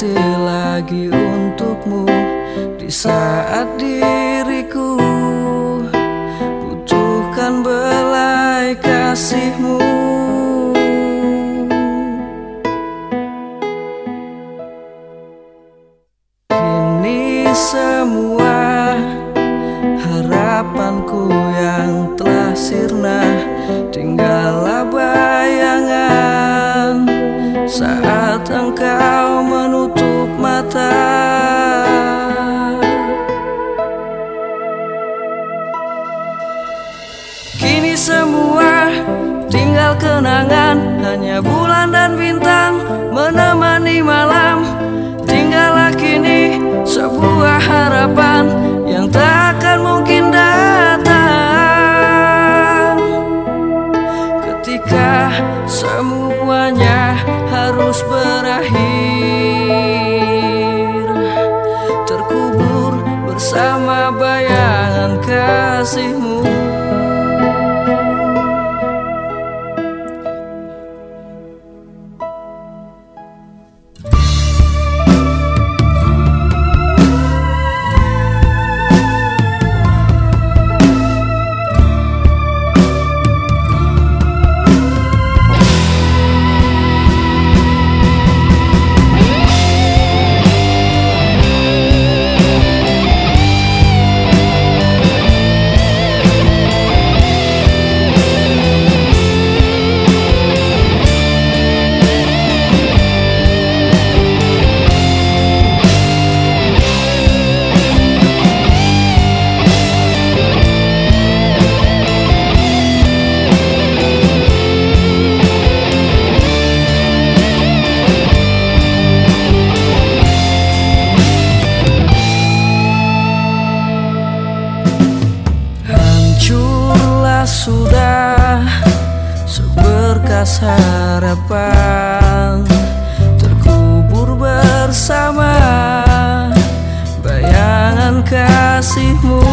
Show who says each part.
Speaker 1: hati lagi untukmu Di saat diriku Butuhkan belai kasihmu. Kini semua Kini semua tinggal kenangan Hanya bulan dan bintang. Sudah seberkas harapan Terkubur bersama bayangan kasihmu